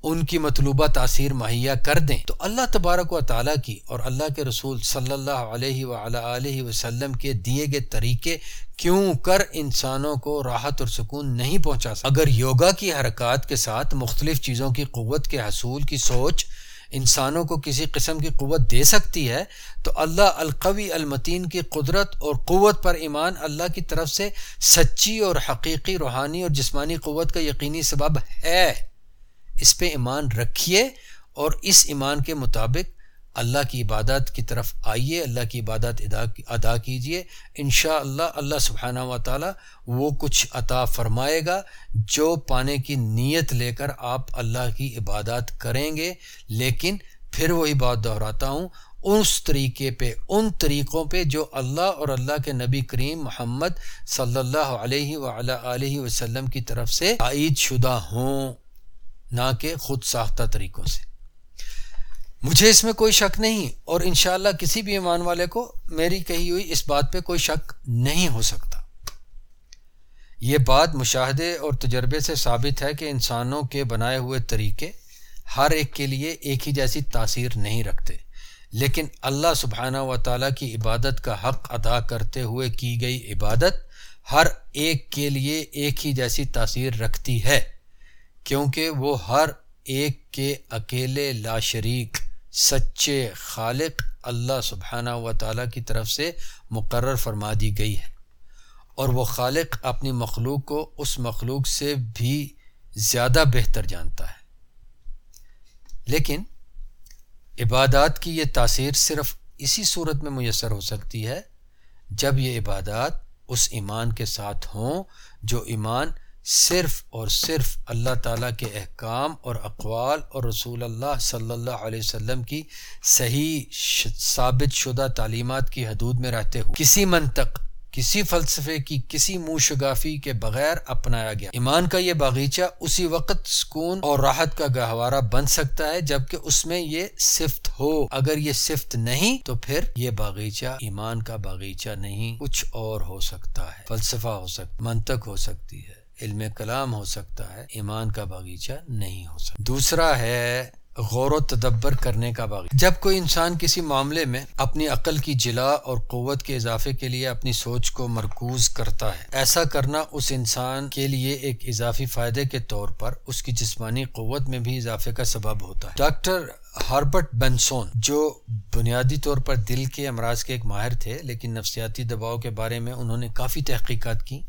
ان کی مطلوبہ تاثیر مہیا کر دیں۔ تو اللہ تبارک و تعالیٰ کی اور اللہ کے رسول صلی اللہ علیہ و علیہ وسلم کے دیے گئے طریقے کیوں کر انسانوں کو راحت اور سکون نہیں پہنچا سکتا اگر یوگا کی حرکات کے ساتھ مختلف چیزوں کی قوت کے حصول کی سوچ انسانوں کو کسی قسم کی قوت دے سکتی ہے، تو اللہ القوی المتین کی قدرت اور قوت پر ایمان اللہ کی طرف سے سچی اور حقیقی روحانی اور جسمانی قوت کا یقینی سبب ہے۔ اس پہ ایمان رکھیے اور اس ایمان کے مطابق اللہ کی عبادت کی طرف آئیے، اللہ کی عبادت ادا کیجیے۔ انشاءاللہ اللہ اللہ سبحانہ و تعالی وہ کچھ عطا فرمائے گا جو پانے کی نیت لے کر آپ اللہ کی عبادت کریں گے۔ لیکن پھر وہی بات دہراتا ہوں، اس طریقے پہ، ان طریقوں پہ جو اللہ اور اللہ کے نبی کریم محمد صلی اللہ علیہ و وسلم کی طرف سے عائد شدہ ہوں۔ نہ کہ خود ساختہ طریقوں سے۔ مجھے اس میں کوئی شک نہیں اور انشاءاللہ کسی بھی ایمان والے کو میری کہی ہوئی اس بات پہ کوئی شک نہیں ہو سکتا۔ یہ بات مشاہدے اور تجربے سے ثابت ہے کہ انسانوں کے بنائے ہوئے طریقے ہر ایک کے لیے ایک ہی جیسی تاثیر نہیں رکھتے، لیکن اللہ سبحانہ و تعالیٰ کی عبادت کا حق ادا کرتے ہوئے کی گئی عبادت ہر ایک کے لیے ایک ہی جیسی تاثیر رکھتی ہے۔ کیونکہ وہ ہر ایک کے اکیلے لا شریک، سچے خالق اللہ سبحانہ و تعالیٰ کی طرف سے مقرر فرما دی گئی ہے۔ اور وہ خالق اپنی مخلوق کو اس مخلوق سے بھی زیادہ بہتر جانتا ہے۔ لیکن عبادات کی یہ تاثیر صرف اسی صورت میں میسر ہو سکتی ہے جب یہ عبادات اس ایمان کے ساتھ ہوں جو ایمان صرف اور صرف اللہ تعالیٰ کے احکام اور اقوال اور رسول اللہ صلی اللہ علیہ وسلم کی صحیح ثابت شدہ تعلیمات کی حدود میں رہتے ہوئے کسی منطق، کسی فلسفے کی کسی منہ شگافی کے بغیر اپنایا گیا۔ ایمان کا یہ باغیچہ اسی وقت سکون اور راحت کا گہوارہ بن سکتا ہے جبکہ اس میں یہ صفت ہو۔ اگر یہ صفت نہیں تو پھر یہ باغیچہ ایمان کا باغیچہ نہیں، کچھ اور ہو سکتا ہے، فلسفہ ہو سکتا، منطق ہو سکتی ہے۔ علم کلام ہو سکتا ہے، ایمان کا باغیچہ نہیں ہو سکتا۔ دوسرا ہے غور و تدبر کرنے کا باغیچہ۔ جب کوئی انسان کسی معاملے میں اپنی عقل کی جلا اور قوت کے اضافے کے لیے اپنی سوچ کو مرکوز کرتا ہے، ایسا کرنا اس انسان کے لیے ایک اضافی فائدے کے طور پر اس کی جسمانی قوت میں بھی اضافے کا سبب ہوتا ہے۔ ڈاکٹر ہاربرٹ بینسون جو بنیادی طور پر دل کے امراض کے ایک ماہر تھے، لیکن نفسیاتی دباؤ کے بارے میں انہوں نے کافی تحقیقات کی۔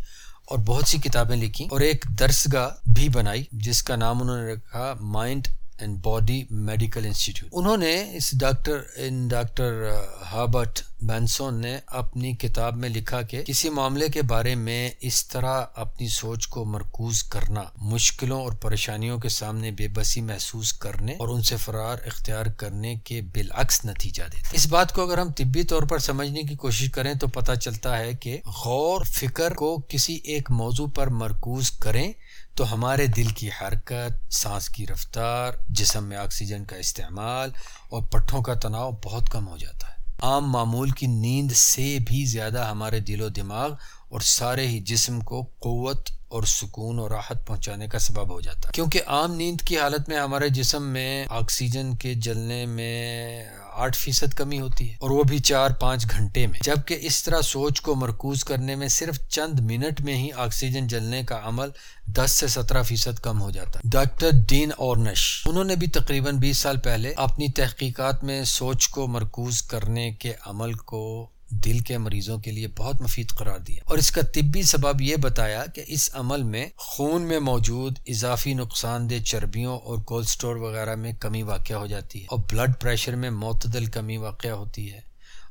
اور بہت سی کتابیں لکھی اور ایک درسگاہ بھی بنائی جس کا نام انہوں نے رکھا mind and body medical institute انہوں نے اس ڈاکٹر، ان ڈاکٹر ہابرٹ بینسون نے اپنی کتاب میں لکھا کہ کسی معاملے کے بارے میں اس طرح اپنی سوچ کو مرکوز کرنا، مشکلوں اور پریشانیوں کے سامنے بے بسی محسوس کرنے اور ان سے فرار اختیار کرنے کے بالعکس نتیجہ دیتے اس بات کو اگر ہم طبی طور پر سمجھنے کی کوشش کریں تو پتہ چلتا ہے کہ غور، فکر کو کسی ایک موضوع پر مرکوز کریں تو ہمارے دل کی حرکت، سانس کی رفتار، جسم میں آکسیجن کا استعمال اور پٹھوں کا تناؤ بہت کم ہو جاتا ہے۔ عام معمول کی نیند سے بھی زیادہ ہمارے دل و دماغ اور سارے ہی جسم کو قوت اور سکون اور راحت پہنچانے کا سبب ہو جاتا ہے۔ کیونکہ عام نیند کی حالت میں ہمارے جسم میں آکسیجن کے جلنے میں آٹھ فیصد کمی ہوتی ہے اور وہ بھی چار پانچ گھنٹے میں۔ جبکہ اس طرح سوچ کو مرکوز کرنے میں صرف چند منٹ میں ہی آکسیجن جلنے کا عمل دس سے سترہ فیصد کم ہو جاتا ہے۔ ڈاکٹر ڈین اورنش، انہوں نے بھی تقریباً بیس سال پہلے اپنی تحقیقات میں سوچ کو مرکوز کرنے کے عمل کو دل کے مریضوں کے لیے بہت مفید قرار دیا۔ اور اس کا طبی سبب یہ بتایا کہ اس عمل میں خون میں موجود اضافی نقصان دہ چربیوں اور کولڈ وغیرہ میں کمی واقع ہو جاتی ہے اور بلڈ پریشر میں معتدل کمی واقع ہوتی ہے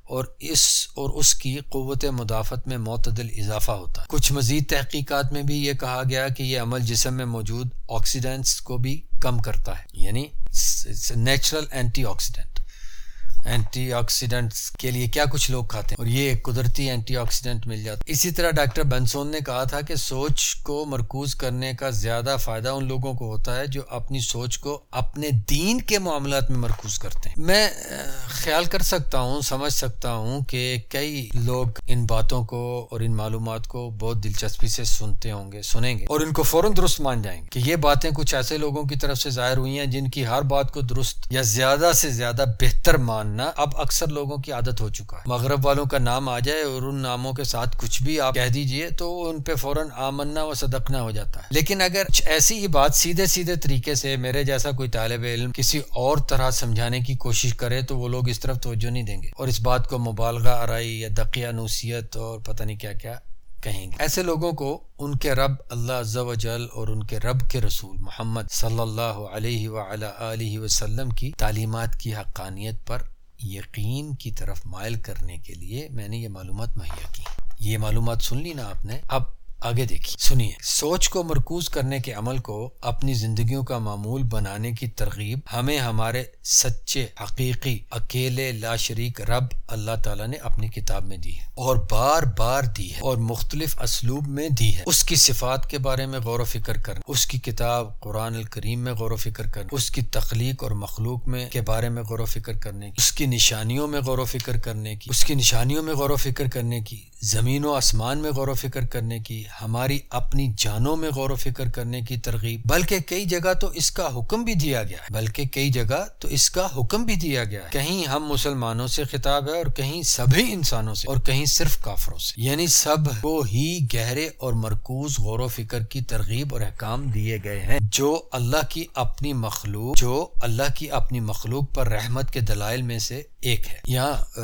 اور اس اور اس کی قوت مدافعت میں معتدل اضافہ ہوتا ہے۔ کچھ مزید تحقیقات میں بھی یہ کہا گیا کہ یہ عمل جسم میں موجود آکسیڈنٹس کو بھی کم کرتا ہے یعنی natural antioxidant antioxidants کے لیے کیا کچھ لوگ کھاتے ہیں؟ اور یہ ایک قدرتی اینٹی آکسیڈنٹ مل جاتا ہے۔ اسی طرح ڈاکٹر بنسون نے کہا تھا کہ سوچ کو مرکوز کرنے کا زیادہ فائدہ ان لوگوں کو ہوتا ہے جو اپنی سوچ کو اپنے دین کے معاملات میں مرکوز کرتے ہیں۔ میں خیال کر سکتا ہوں، سمجھ سکتا ہوں کہ کئی لوگ ان باتوں کو اور ان معلومات کو بہت دلچسپی سے سنتے ہوں گے، سنیں گے اور ان کو فوراً درست مان جائیں گے کہ یہ باتیں کچھ ایسے لوگوں کی طرف سے ظاہر ہوئی ہیں جن کی ہر بات کو درست یا زیادہ سے زیادہ بہتر مان ماننا اب اکثر لوگوں کی عادت ہو چکا ہے۔ مغرب والوں کا نام آ جائے اور ان ناموں کے ساتھ کچھ بھی آپ کہہ دیجیے تو ان پہ فوراً آمنا و صدقنا ہو جاتا ہے۔ لیکن اگر ایسی ہی بات سیدھے سیدھے طریقے سے میرے جیسا کوئی طالب علم کسی اور طرح سمجھانے کی کوشش کرے تو وہ لوگ اس طرف توجہ نہیں دیں گے اور اس بات کو مبالغہ، آرائی یا دقیہ نوسیت اور پتہ نہیں کیا کیا کہیں گے۔ ایسے لوگوں کو ان کے رب اللہ عز و جل اور ان کے رب کے رسول محمد صلی اللہ علیہ وآلہ وسلم کی تعلیمات کی حقانیت پر یقین کی طرف مائل کرنے کے لیے میں نے یہ معلومات مہیا کی۔ یہ معلومات سن لی نا آپ نے۔ اب آگے دیکھیے۔ سنیے، سوچ کو مرکوز کرنے کے عمل کو اپنی زندگیوں کا معمول بنانے کی ترغیب ہمیں ہمارے سچے، حقیقی، اکیلے، لا شریک رب اللہ تعالیٰ نے اپنی کتاب میں دی ہے اور بار بار دی ہے اور مختلف اسلوب میں دی ہے۔ اس کی صفات کے بارے میں غور و فکر کرنا، اس کی کتاب قرآن الکریم میں غور و فکر کرنا، اس کی تخلیق اور مخلوق میں کے بارے میں غور و فکر کرنے کی، اس کی نشانیوں میں غور و فکر کرنے کی، اس کی نشانیوں میں غور و فکر کرنے کی، زمین و آسمان میں غور و فکر کرنے کی ہماری اپنی جانوں میں غور و فکر کرنے کی ترغیب، بلکہ کئی جگہ تو اس کا حکم بھی دیا گیا ہے۔ بلکہ کئی جگہ تو اس کا حکم بھی دیا گیا ہے۔ کہیں ہم مسلمانوں سے خطاب ہے اور کہیں سبھی انسانوں سے، اور کہیں صرف کافروں سے۔ یعنی سب کو ہی گہرے اور مرکوز غور و فکر کی ترغیب اور احکام دیے گئے ہیں۔ جو اللہ کی اپنی مخلوق، جو اللہ کی اپنی مخلوق پر رحمت کے دلائل میں سے ایک ہے۔ یہاں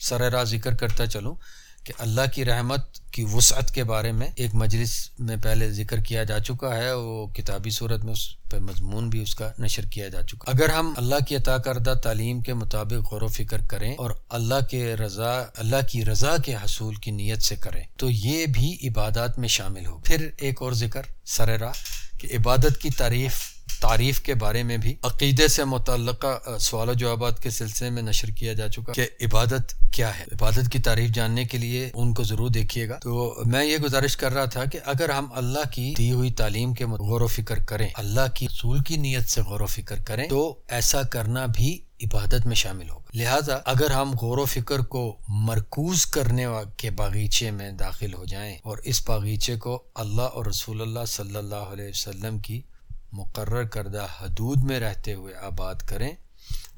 سر ذکر کرتا چلوں۔ کہ اللہ کی رحمت کی وسعت کے بارے میں ایک مجلس میں پہلے ذکر کیا جا چکا ہے، وہ کتابی صورت میں اس پہ مضمون بھی اس کا نشر کیا جا چکا اگر ہم اللہ کی عطا کردہ تعلیم کے مطابق غور و فکر کریں اور اللہ کے رضا، اللہ کی رضا کے حصول کی نیت سے کریں، تو یہ بھی عبادات میں شامل ہو پھر ایک اور ذکر سر راہ، کہ عبادت کی تعریف تعریف کے بارے میں بھی عقیدے سے متعلقہ سوال و جوابات کے سلسلے میں نشر کیا جا چکا کہ عبادت کیا ہے؟ عبادت کی تعریف جاننے کے لیے ان کو ضرور دیکھیے گا۔ تو میں یہ گزارش کر رہا تھا کہ اگر ہم اللہ کی دی ہوئی تعلیم کے غور و فکر کریں، اللہ کی رسول کی نیت سے غور و فکر کریں، تو ایسا کرنا بھی عبادت میں شامل ہوگا۔ لہٰذا اگر ہم غور و فکر کو مرکوز کرنے کے باغیچے میں داخل ہو جائیں اور اس باغیچے کو اللہ اور رسول اللہ صلی اللہ علیہ وسلم کی مقرر کردہ حدود میں رہتے ہوئے آباد کریں،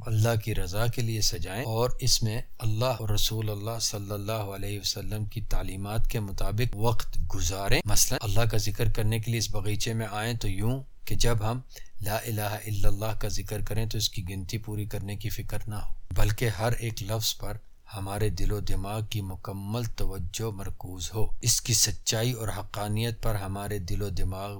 اللہ کی رضا کے لیے سجائیں اور اس میں اللہ اور رسول اللہ صلی اللہ علیہ وسلم کی تعلیمات کے مطابق وقت گزاریں۔ مثلا اللہ کا ذکر کرنے کے لیے اس بغیچے میں آئیں تو یوں کہ جب ہم لا الہ الا اللہ کا ذکر کریں تو اس کی گنتی پوری کرنے کی فکر نہ ہو، بلکہ ہر ایک لفظ پر ہمارے دل و دماغ کی مکمل توجہ مرکوز ہو۔ اس کی سچائی اور حقانیت پر ہمارے دل و دماغ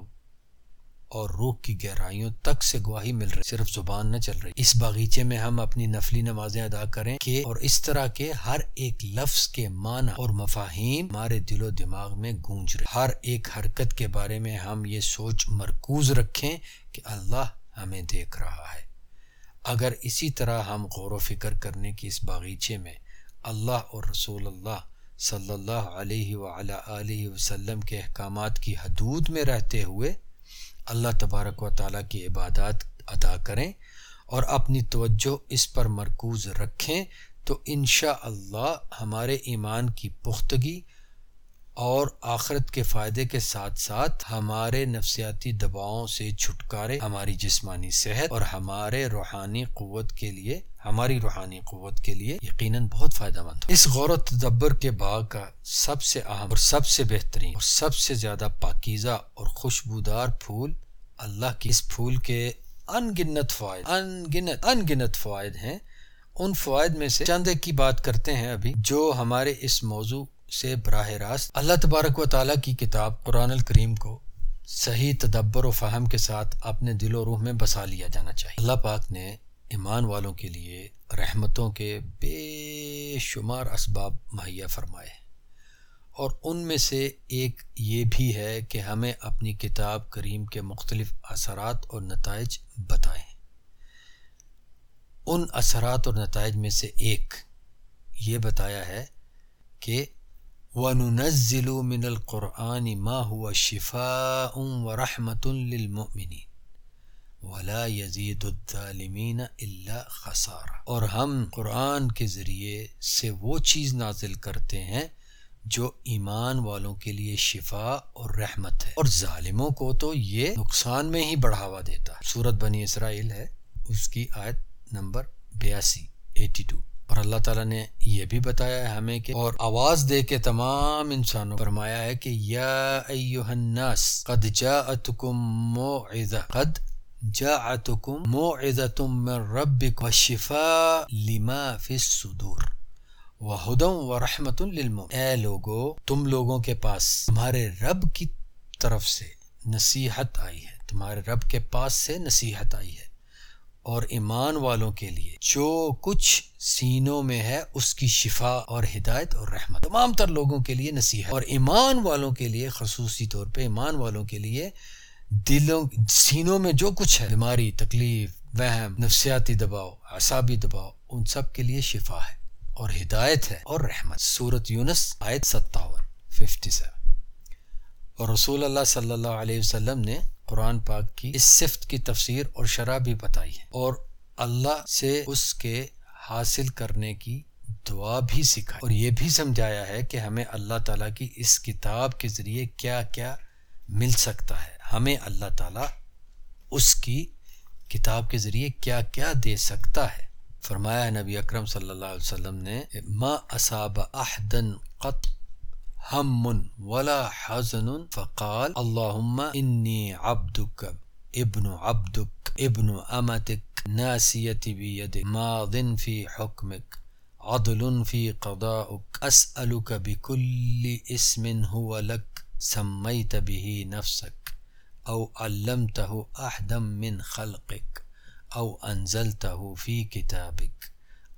اور روح کی گہرائیوں تک سے گواہی مل رہی صرف زبان نہ چل رہی۔ اس باغیچے میں ہم اپنی نفلی نمازیں ادا کریں کہ اور اس طرح کے ہر ایک لفظ کے معنی اور مفاہیم ہمارے دل و دماغ میں گونج رہے۔ ہر ایک حرکت کے بارے میں ہم یہ سوچ مرکوز رکھیں کہ اللہ ہمیں دیکھ رہا ہے۔ اگر اسی طرح ہم غور و فکر کرنے کی اس باغیچے میں اللہ اور رسول اللہ صلی اللہ علیہ وآلہ وسلم کے احکامات کی حدود میں رہتے ہوئے اللہ تبارک و تعالیٰ کی عبادات ادا کریں اور اپنی توجہ اس پر مرکوز رکھیں تو انشاء اللہ ہمارے ایمان کی پختگی اور آخرت کے فائدے کے ساتھ ساتھ ہمارے نفسیاتی دباؤں سے چھٹکارے، ہماری جسمانی صحت اور ہمارے روحانی قوت کے لیے، ہماری روحانی قوت کے لیے یقیناً بہت فائدہ مند اس غور و تدبر کے باغ کا سب سے اہم اور سب سے بہترین اور سب سے زیادہ پاکیزہ اور خوشبودار پھول اللہ کی۔ اس پھول کے ان گنت فوائد ان گنت ان گنت فوائد ہیں۔ ان فوائد میں سے چند کی بات کرتے ہیں ابھی جو ہمارے اس موضوع سے براہ راست اللہ تبارک و تعالیٰ کی کتاب قرآن الکریم کو صحیح تدبر و فہم کے ساتھ اپنے دل و روح میں بسا لیا جانا چاہیے۔ اللہ پاک نے ایمان والوں کے لیے رحمتوں کے بے شمار اسباب مہیا فرمائے اور ان میں سے ایک یہ بھی ہے کہ ہمیں اپنی کتاب کریم کے مختلف اثرات اور نتائج بتائیں۔ ان اثرات اور نتائج میں سے ایک یہ بتایا ہے کہ وَنُنَزِّلُ مِنَ الْقُرْآنِ مَا هُوَ شِفَاءٌ وَرَحْمَةٌ لِلْمُؤْمِنِينَ وَلَا يَزِيدُ الظَّالِمِينَ إِلَّا خَسَارًا اور ہم قرآن کے ذریعے سے وہ چیز نازل کرتے ہیں جو ایمان والوں کے لیے شفا اور رحمت ہے۔ اور ظالموں کو تو یہ نقصان میں ہی بڑھاوا دیتا۔ ہے صورت بنی اسرائیل ہے، اس کی آیت نمبر بیاسی، ایٹی ٹو۔ اور اللہ تعالیٰ نے یہ بھی بتایا ہے ہمیں کہ اور آواز دے کے تمام انسانوں فرمایا ہے کہ یا ایوہ الناس قد جاءتکم موعظہ، قد جاءتکم موعظہ من ربک وشفاء لما فی الصدور وہدم و رحمت للمؤمن اے لوگو، تم لوگوں کے پاس تمہارے رب کی طرف سے نصیحت آئی ہے۔ تمہارے رب کے پاس سے نصیحت آئی ہے۔ اور ایمان والوں کے لیے جو کچھ سینوں میں ہے، اس کی شفا اور ہدایت اور رحمت۔ تمام تر لوگوں کے لیے نصیحت۔ اور ایمان والوں کے لیے خصوصی طور پہ ایمان والوں کے لیے دلوں، سینوں میں جو کچھ ہے، بیماری، تکلیف، وہم، نفسیاتی دباؤ، اعصابی دباؤ، ان سب کے لیے شفا ہے اور ہدایت ہے اور رحمت۔ سورت یونس، آیت ستاون ففٹی سیون اور رسول اللہ صلی اللہ علیہ وسلم نے قرآن پاک کی اس صفت کی تفسیر اور شرح بھی بتائی ہے۔ اور اللہ سے اس کے حاصل کرنے کی دعا بھی سکھائی۔ اور یہ بھی سمجھایا ہے کہ ہمیں اللہ تعالیٰ کی اس کتاب کے ذریعے کیا کیا مل سکتا ہے۔ ہمیں اللہ تعالیٰ اس کی کتاب کے ذریعے کیا کیا دے سکتا ہے۔ فرمایا نبی اکرم صلی اللہ علیہ وسلم نے، ما اصاب احدن قط ہم ولا حزن فقال، اللهم انی عبدك، ابن عبدك، ابن امتك ناسیتی بيدك، ماض في حكمك، عدل في قضاءك اسألك بكل اسم هو لك، سميت به نفسك او علمته احدا من خلقك او انزلته في كتابك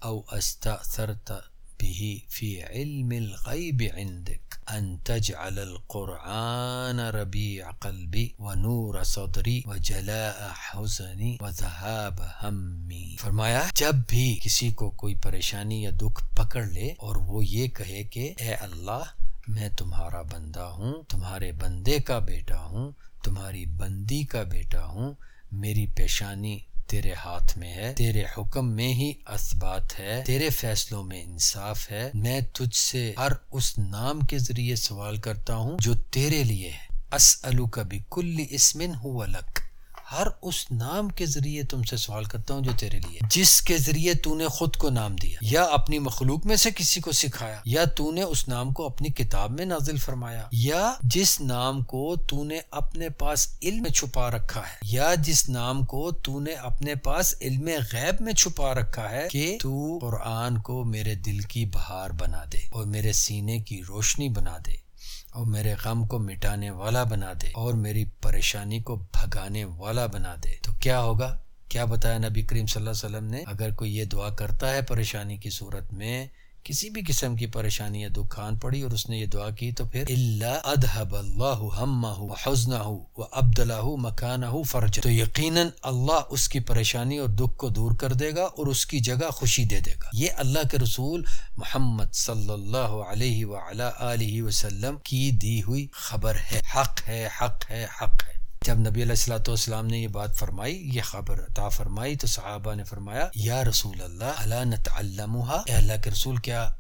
او استأثرت به في علم الغيب عندك. ان تجعل القرآن ربيع قلبي ونور صدري وجلاء حزني وذهاب همي۔ فرمایا، جب بھی کسی کو کوئی پریشانی یا دکھ پکڑ لے اور وہ یہ کہے کہ، اے اللہ، میں تمہارا بندہ ہوں، تمہارے بندے کا بیٹا ہوں، تمہاری بندی کا بیٹا ہوں، میری پیشانی تیرے ہاتھ میں ہے، تیرے حکم میں ہی اثبات ہے، تیرے فیصلوں میں انصاف ہے۔ میں تجھ سے ہر اس نام کے ذریعے سوال کرتا ہوں جو تیرے لیے ہے۔ اسلو کا بھی کل اسمن ہو لک ہر اس نام کے ذریعے تم سے سوال کرتا ہوں جو تیرے لیے۔ جس کے ذریعے تو نے خود کو نام دیا، یا اپنی مخلوق میں سے کسی کو سکھایا، یا تو نے اس نام کو اپنی کتاب میں نازل فرمایا، یا جس نام کو تو نے اپنے پاس علم میں چھپا رکھا ہے، یا جس نام کو تو نے اپنے پاس علم غیب میں چھپا رکھا ہے کہ تو قرآن کو میرے دل کی بہار بنا دے اور میرے سینے کی روشنی بنا دے۔ اور میرے غم کو مٹانے والا بنا دے اور میری پریشانی کو بھگانے والا بنا دے۔ تو کیا ہوگا؟ کیا بتایا نبی کریم صلی اللہ علیہ وسلم نے؟ اگر کوئی یہ دعا کرتا ہے پریشانی کی صورت میں کسی بھی قسم کی پریشانی یا دکھ آن پڑی اور اس نے یہ دعا کی تو پھر اللہ ادہب اللہ حسن و عبد اللہ مکان فرج تو یقیناً اللہ اس کی پریشانی اور دکھ کو دور کر دے گا اور اس کی جگہ خوشی دے دے گا۔ یہ اللہ کے رسول محمد صلی اللہ علیہ وآلہ وسلم کی دی ہوئی خبر ہے۔ حق ہے حق ہے حق ہے۔ جب نبی علیہ السلاۃ والسلام نے یہ بات فرمائی، یہ خبر عطا فرمائی، تو صحابہ نے فرمایا، یا رسول اللہ اللہ نتعلمها؟ اے اللہ کے رسول، کیا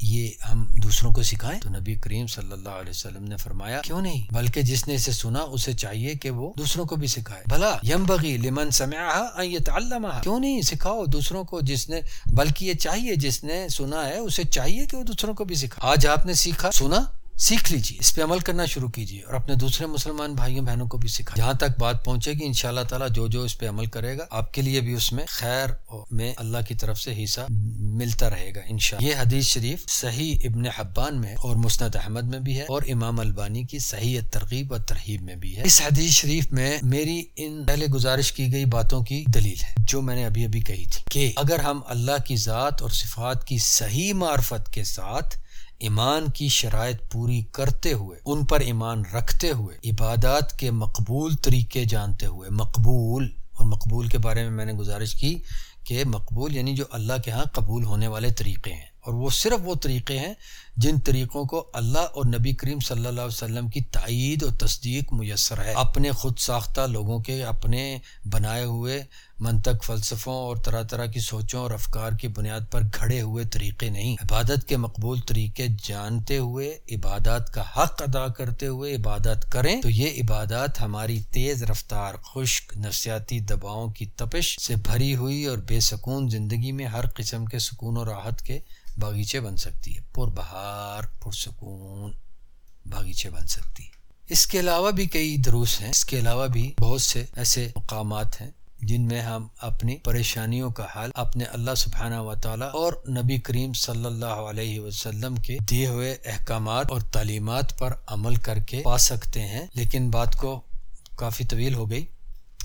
یہ ہم دوسروں کو سکھائیں؟ تو نبی کریم صلی اللہ علیہ وسلم نے فرمایا، کیوں نہیں؟ بلکہ جس نے اسے سنا، اسے چاہیے کہ وہ دوسروں کو بھی سکھائے۔ بھلا یم بغی لمن سمعها ان يتعلمها۔ کیوں نہیں سکھاؤ دوسروں کو جس نے، بلکہ یہ چاہیے جس نے سنا ہے، اسے چاہیے کہ وہ دوسروں کو بھی سکھائے۔ آج آپ نے سیکھا، سنا؟ سیکھ لیجیے اس پہ عمل کرنا شروع کیجیے اور اپنے دوسرے مسلمان بھائیوں، بہنوں کو بھی سکھا جہاں تک بات پہنچے گی ان شاء اللہ تعالیٰ جو جو اس پہ عمل کرے گا، آپ کے لیے بھی اس میں خیر میں اللہ کی طرف سے حصہ ملتا رہے گا انشاء یہ حدیث شریف صحیح ابن حبان میں اور مسند احمد میں بھی ہے اور امام البانی کی صحیح ترغیب و ترغیب میں بھی ہے۔ اس حدیث شریف میں میری ان پہلے گزارش کی گئی باتوں کی دلیل ہے، جو میں نے ابھی ابھی کہی تھی کہ اگر ہم اللہ کی ذات اور صفات کی صحیح معرفت کے ساتھ ایمان کی شرائط پوری کرتے ہوئے، ان پر ایمان رکھتے ہوئے، عبادات کے مقبول طریقے جانتے ہوئے، مقبول، اور مقبول کے بارے میں میں نے گزارش کی کہ مقبول یعنی جو اللہ کے ہاں قبول ہونے والے طریقے ہیں۔ اور وہ صرف وہ طریقے ہیں جن طریقوں کو اللہ اور نبی کریم صلی اللہ علیہ وسلم کی تائید اور تصدیق میسر ہے۔ اپنے خود ساختہ لوگوں کے اپنے بنائے ہوئے منطق، فلسفوں اور طرح طرح کی سوچوں اور افکار کی بنیاد پر گھڑے ہوئے طریقے نہیں۔ عبادت کے مقبول طریقے جانتے ہوئے عبادات کا حق ادا کرتے ہوئے عبادت کریں تو یہ عبادات ہماری تیز رفتار، خشک نفسیاتی دباؤں کی تپش سے بھری ہوئی اور بے سکون زندگی میں ہر قسم کے سکون و راحت کے باغیچے بن سکتی ہے، پر بہار پرسکون باغیچے بن سکتی ہے۔ اس کے علاوہ بھی کئی دروس ہیں۔ اس کے علاوہ بھی بہت سے ایسے مقامات ہیں جن میں ہم اپنی پریشانیوں کا حل اپنے اللہ سبحانہ و تعالیٰ اور نبی کریم صلی اللہ علیہ وسلم کے دیے ہوئے احکامات اور تعلیمات پر عمل کر کے پا سکتے ہیں۔ لیکن بات کو کافی طویل ہو گئی۔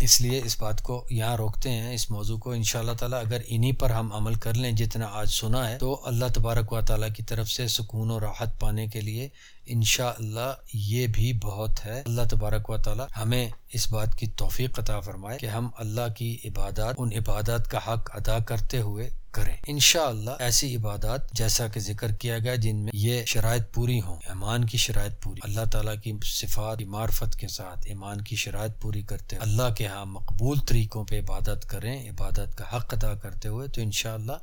اس لیے اس بات کو یہاں روکتے ہیں، اس موضوع کو ان شاء اللہ تعالیٰ اگر انہی پر ہم عمل کر لیں جتنا آج سنا ہے، تو اللہ تبارک و تعالیٰ کی طرف سے سکون و راحت پانے کے لیے ان شاء اللہ یہ بھی بہت ہے۔ اللہ تبارک و تعالیٰ ہمیں اس بات کی توفیق عطا فرمائے کہ ہم اللہ کی عبادات، ان عبادات کا حق ادا کرتے ہوئے کریں۔ انشاءاللہ ایسی عبادات جیسا کہ ذکر کیا گیا جن میں یہ شرائط پوری ہوں۔ ایمان کی شرائط پوری، اللہ تعالیٰ کی صفات معرفت کے ساتھ ایمان کی شرائط پوری کرتے اللہ کے ہاں مقبول طریقوں پہ عبادت کریں، عبادت کا حق ادا کرتے ہوئے تو انشاءاللہ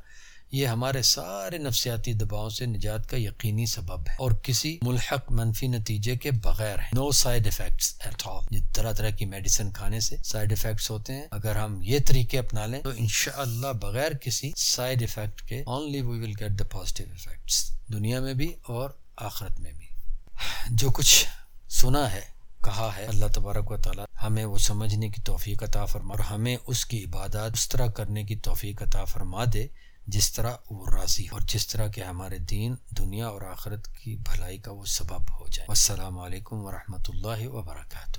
یہ ہمارے سارے نفسیاتی دباؤں سے نجات کا یقینی سبب ہے اور کسی ملحق منفی نتیجے کے بغیر ہے۔ No side effects at all یہ طرح طرح کی میڈیسن کھانے سے سائڈ افیکٹس ہوتے ہیں۔ اگر ہم یہ طریقے اپنا لیں تو انشاءاللہ بغیر کسی سائڈ افیکٹ کے only we will get the positive effects دنیا میں بھی اور آخرت میں بھی۔ جو کچھ سنا ہے، کہا ہے، اللہ تبارک و تعالی ہمیں وہ سمجھنے کی توفیق عطا فرما اور ہمیں اس کی عبادات اس طرح کرنے کی توفیق عطا فرما دے جس طرح وہ راضی اور جس طرح کہ ہمارے دین، دنیا اور آخرت کی بھلائی کا وہ سبب ہو جائے۔ السلام علیکم ورحمۃ اللہ وبرکاتہ۔